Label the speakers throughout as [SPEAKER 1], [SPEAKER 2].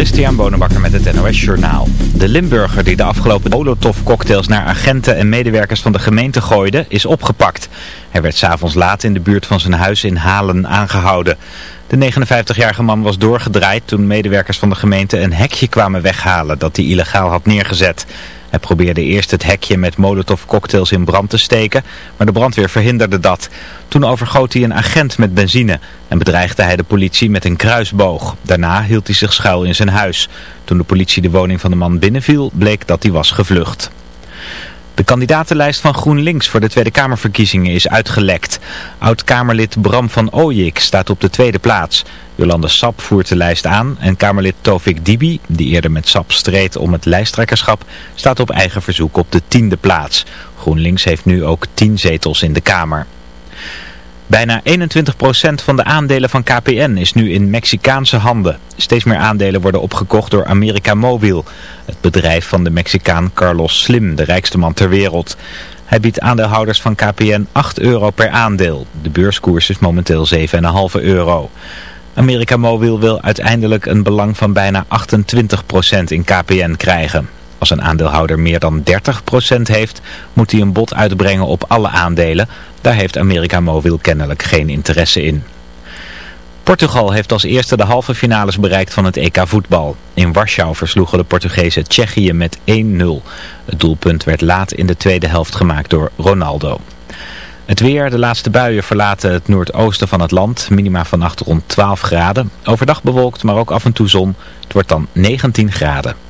[SPEAKER 1] Christian Bonenbakker met het NOS Journaal. De Limburger die de afgelopen Molotov-cocktails naar agenten en medewerkers van de gemeente gooide, is opgepakt. Hij werd s'avonds laat in de buurt van zijn huis in Halen aangehouden. De 59-jarige man was doorgedraaid toen medewerkers van de gemeente een hekje kwamen weghalen dat hij illegaal had neergezet. Hij probeerde eerst het hekje met molotov cocktails in brand te steken, maar de brandweer verhinderde dat. Toen overgoot hij een agent met benzine en bedreigde hij de politie met een kruisboog. Daarna hield hij zich schuil in zijn huis. Toen de politie de woning van de man binnenviel, bleek dat hij was gevlucht. De kandidatenlijst van GroenLinks voor de Tweede Kamerverkiezingen is uitgelekt. Oud-Kamerlid Bram van Ooyik staat op de tweede plaats. Jolande Sap voert de lijst aan en Kamerlid Tovik Dibi, die eerder met Sap streed om het lijsttrekkerschap, staat op eigen verzoek op de tiende plaats. GroenLinks heeft nu ook tien zetels in de Kamer. Bijna 21% van de aandelen van KPN is nu in Mexicaanse handen. Steeds meer aandelen worden opgekocht door America Mobil, het bedrijf van de Mexicaan Carlos Slim, de rijkste man ter wereld. Hij biedt aandeelhouders van KPN 8 euro per aandeel. De beurskoers is momenteel 7,5 euro. America Mobil wil uiteindelijk een belang van bijna 28% in KPN krijgen. Als een aandeelhouder meer dan 30% heeft, moet hij een bod uitbrengen op alle aandelen. Daar heeft America Mobil kennelijk geen interesse in. Portugal heeft als eerste de halve finales bereikt van het EK voetbal. In Warschau versloegen de Portugezen Tsjechië met 1-0. Het doelpunt werd laat in de tweede helft gemaakt door Ronaldo. Het weer, de laatste buien verlaten het noordoosten van het land. Minima vannacht rond 12 graden. Overdag bewolkt, maar ook af en toe zon. Het wordt dan 19 graden.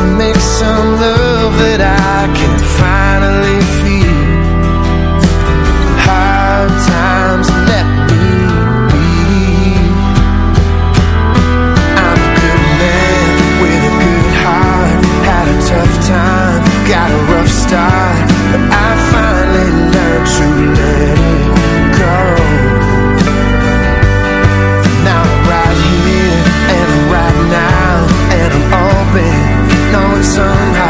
[SPEAKER 2] to make some love that I can knowing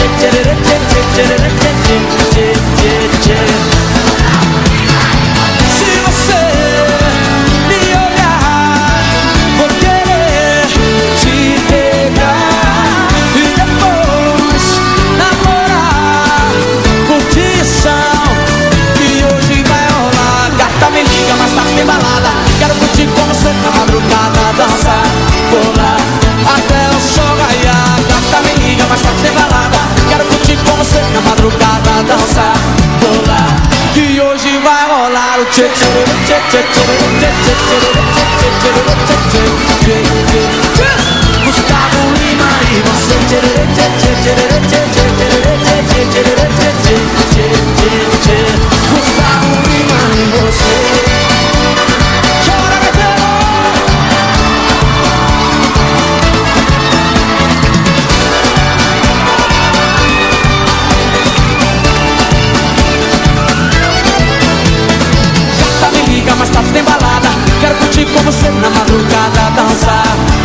[SPEAKER 3] Gustavo Lima y vos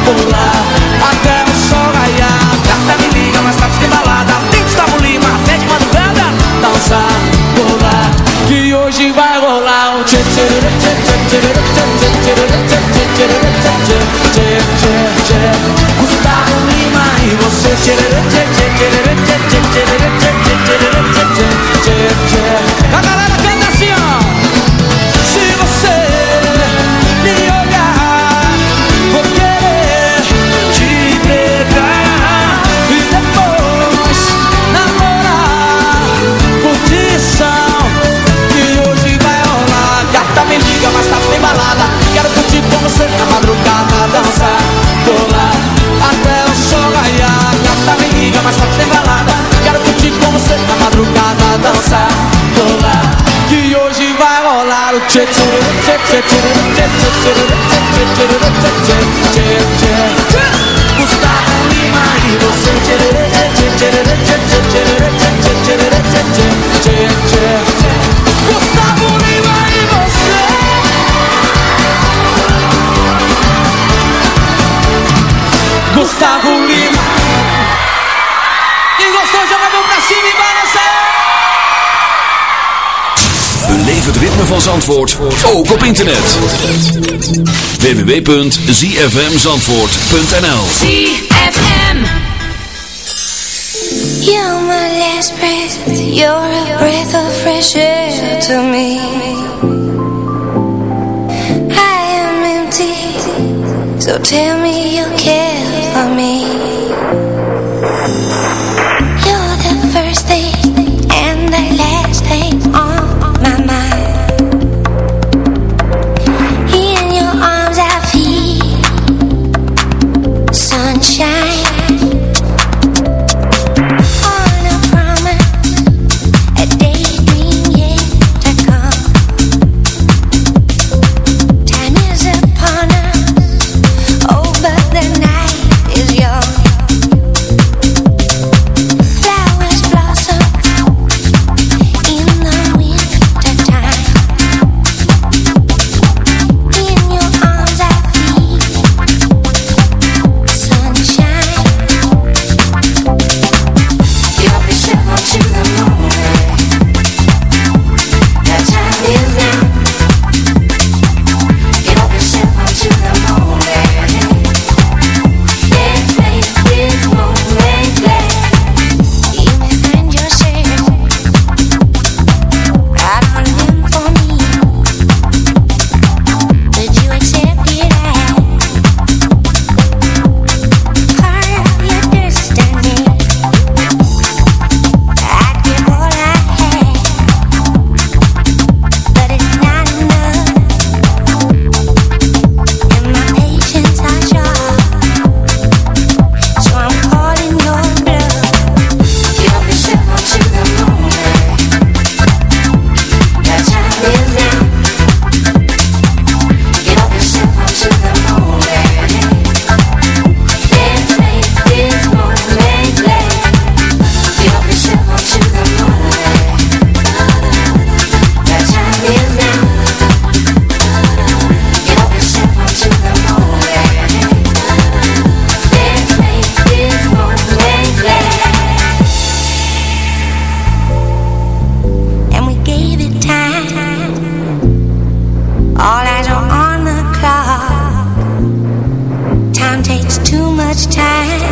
[SPEAKER 3] pular até o sol raiar. Carta me liga, mais tarde tem balada. Tem Gustavo Lima, até de madrugada. Dançar, pular, que hoje vai rolar um tchê tchê tchê tchê tchê tchê tchê tchê
[SPEAKER 4] van Zandvoort ook op internet. www.zfmzandvoort.nl
[SPEAKER 5] ZFM
[SPEAKER 6] You're my last breath You're a breath of fresh air to me. I am empty So tell me you
[SPEAKER 7] can much time.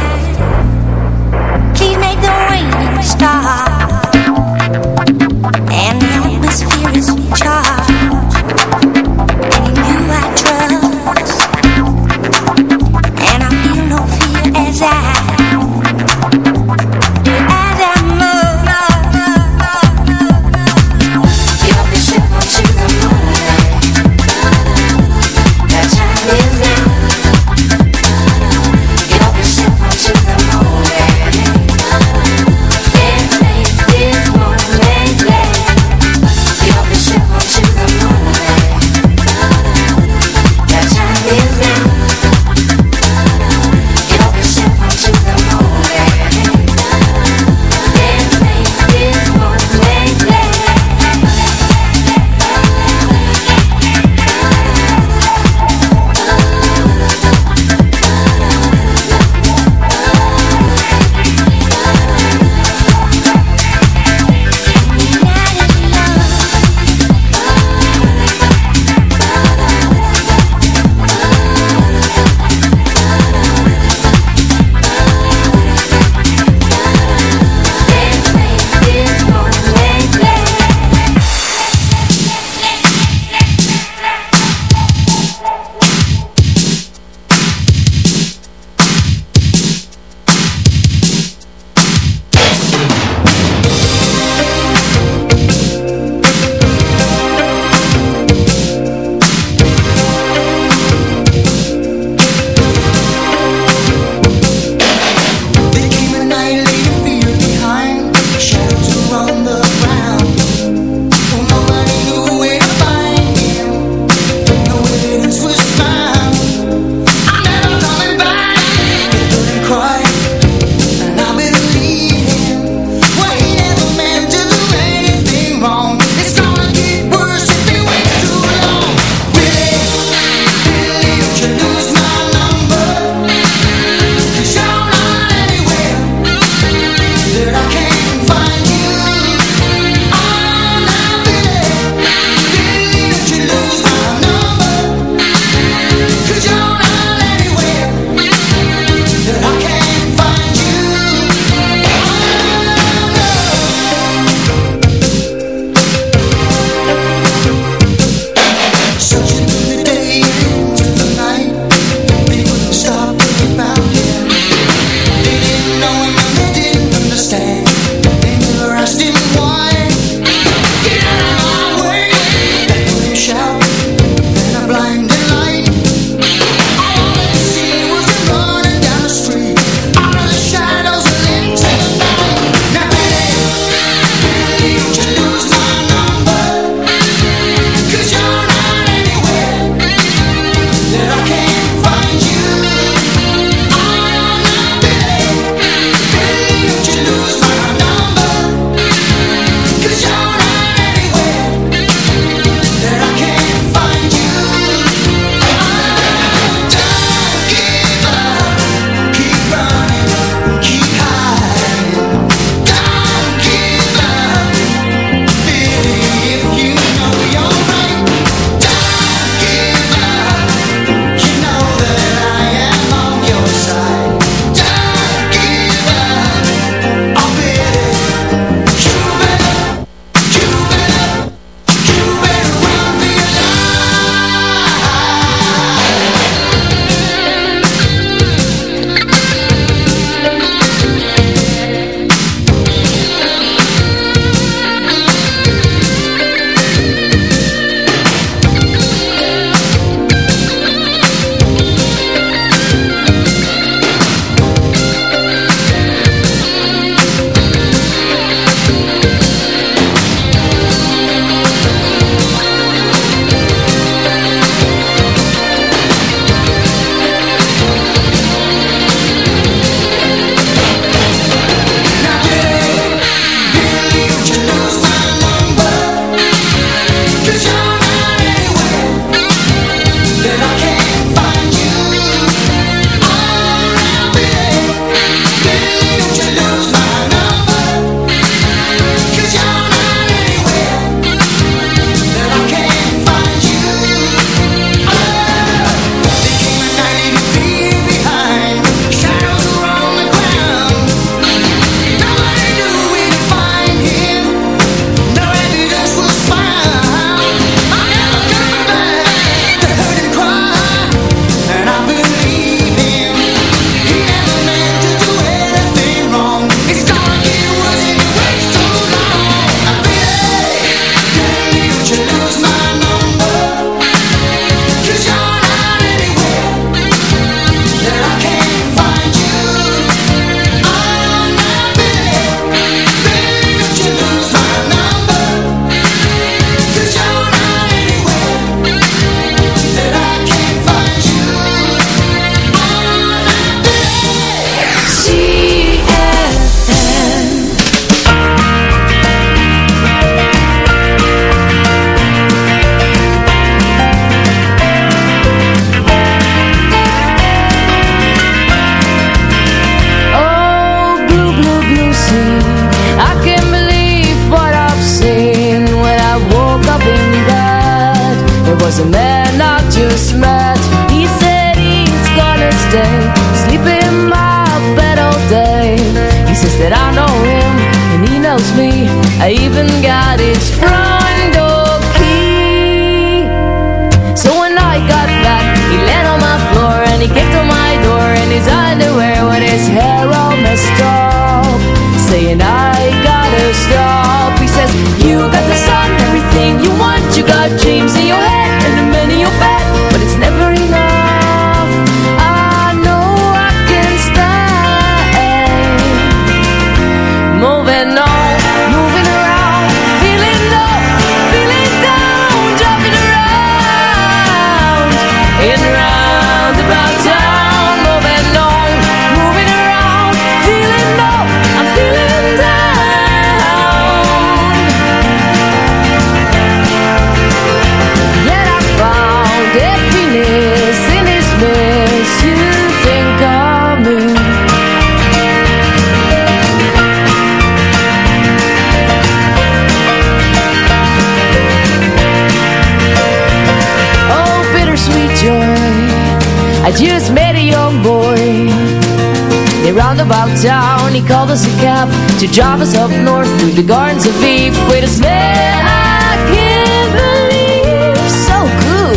[SPEAKER 7] roundabout town. He called us a cab to drive us up north Through the gardens of Eve. With a smell I can't believe So good.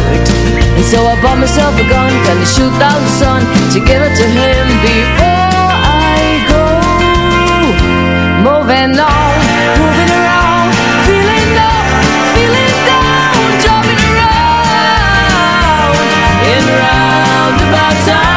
[SPEAKER 7] And so I bought myself a gun Gonna shoot down the sun To give it to him before I go. Moving on, moving around Feeling up, feeling down Jumping around. In roundabout town.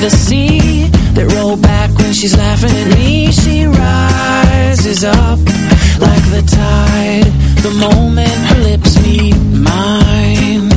[SPEAKER 8] the
[SPEAKER 9] sea that roll back when she's laughing at me. She rises up like the tide the moment her lips meet mine.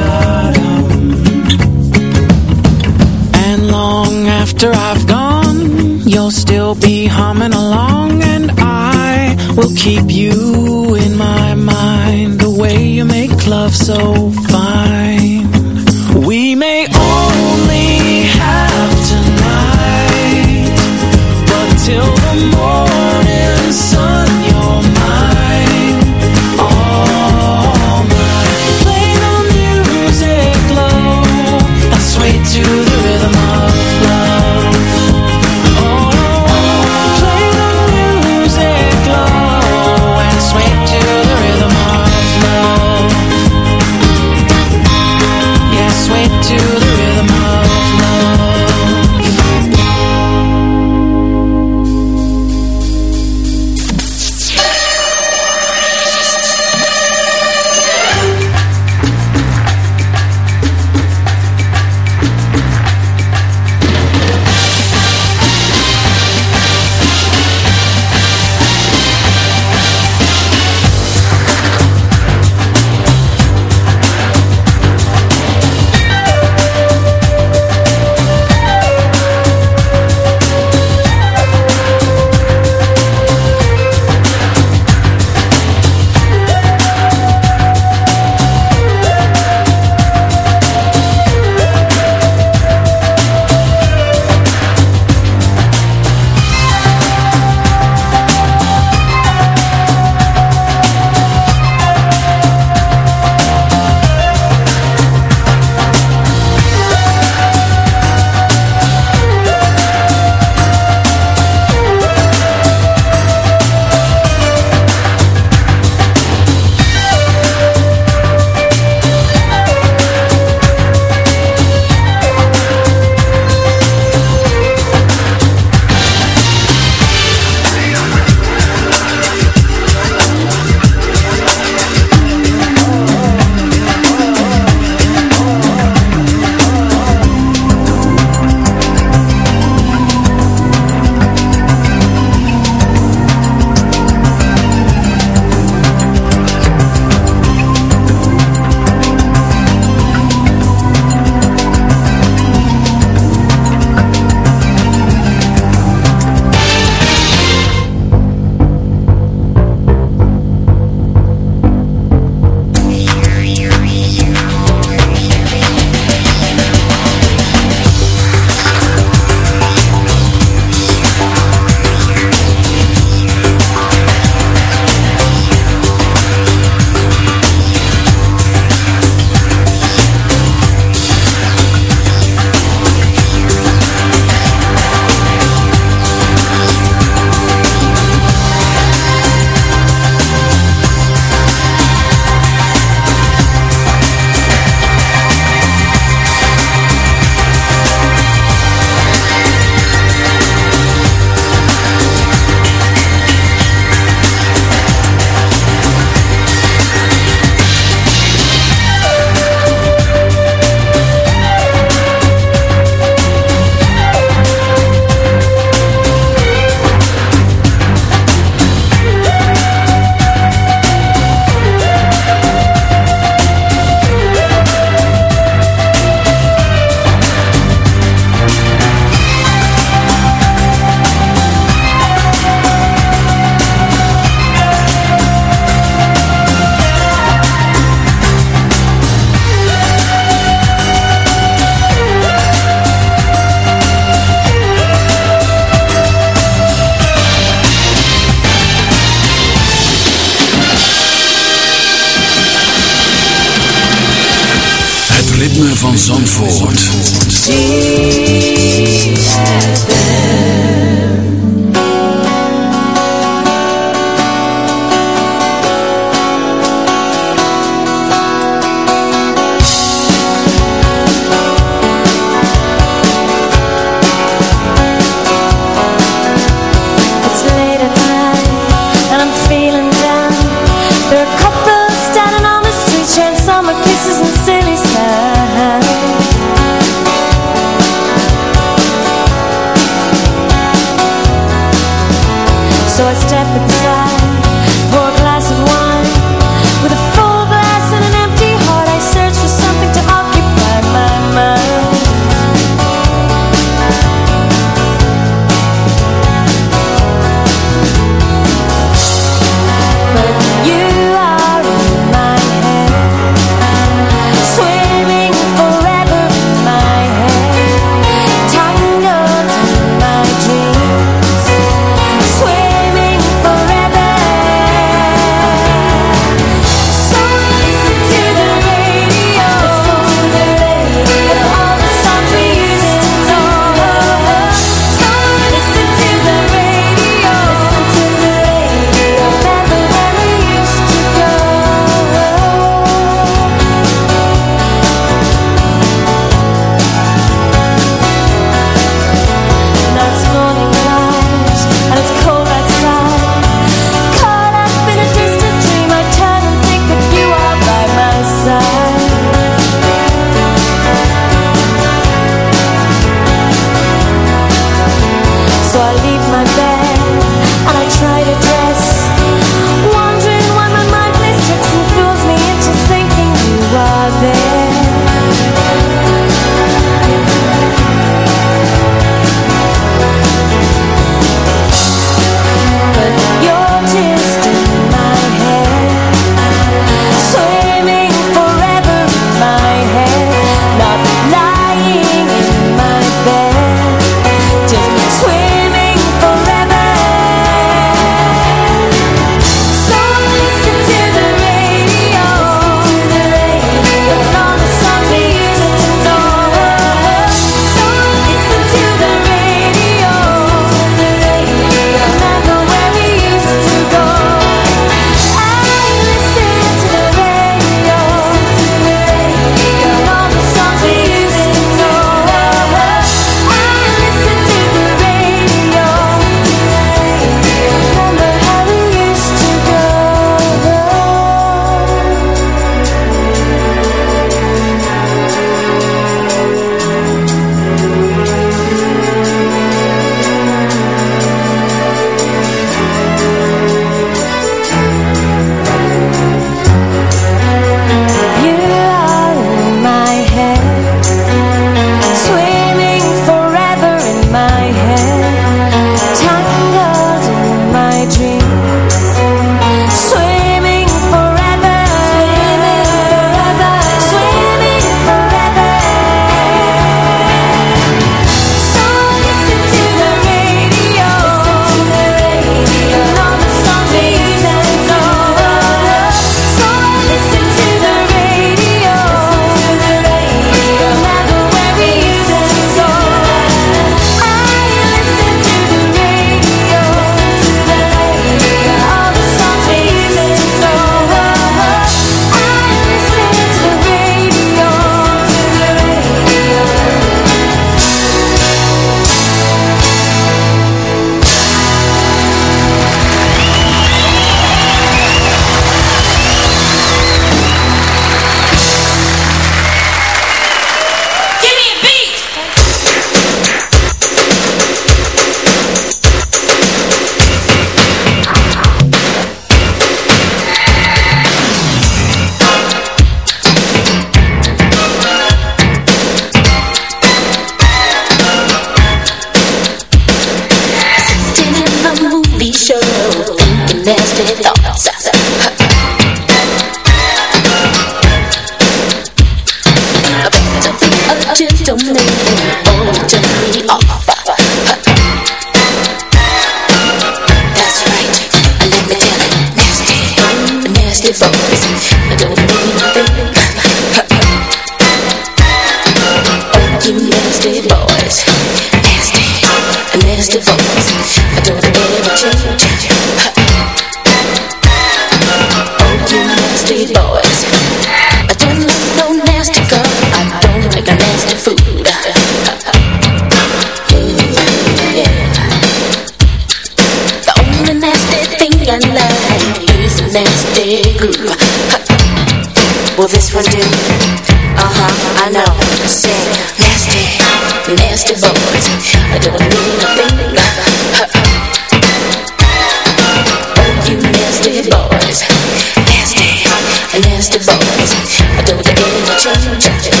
[SPEAKER 10] Get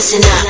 [SPEAKER 10] Listen up.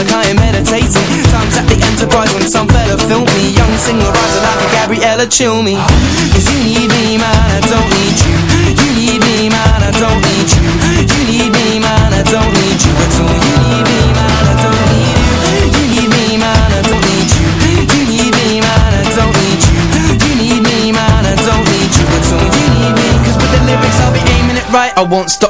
[SPEAKER 11] like I am meditating Times at the Enterprise when some fella filmed me. Young singer rising like a Gabriella chill me. Cause you need me man, I don't need you. You need me man, I don't need you. You need me man, I don't need you at all. You need me man, I don't need you. You need me man, I don't need you. You need me man, I don't need you. You need me man, I don't need you at all. You need me Cause with the lyrics I'll be aiming it right. I won't stop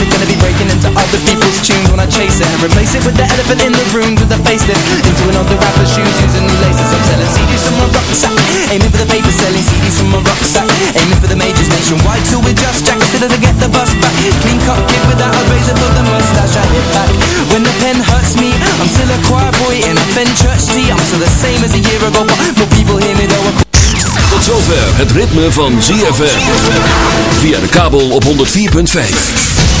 [SPEAKER 11] Gonna be breaking into other people's tunes. When I chase it And replace it with the elephant in the room With a facelift. Into another rapper's shoes using new laces. I'm selling CDs from my rucksack Aiming for the paper selling CDs from my rucksack Aiming for the majors nationwide Till we're just jackets Till I get the bus back. Clean cut kid without a razor for the mustache I hit back. When the pen hurts me I'm still a choir boy in a Fen church tee I'm still the same as a year ago But more people hear me though.
[SPEAKER 4] Tot zover het ritme van ZFM. Via de kabel op 104.5.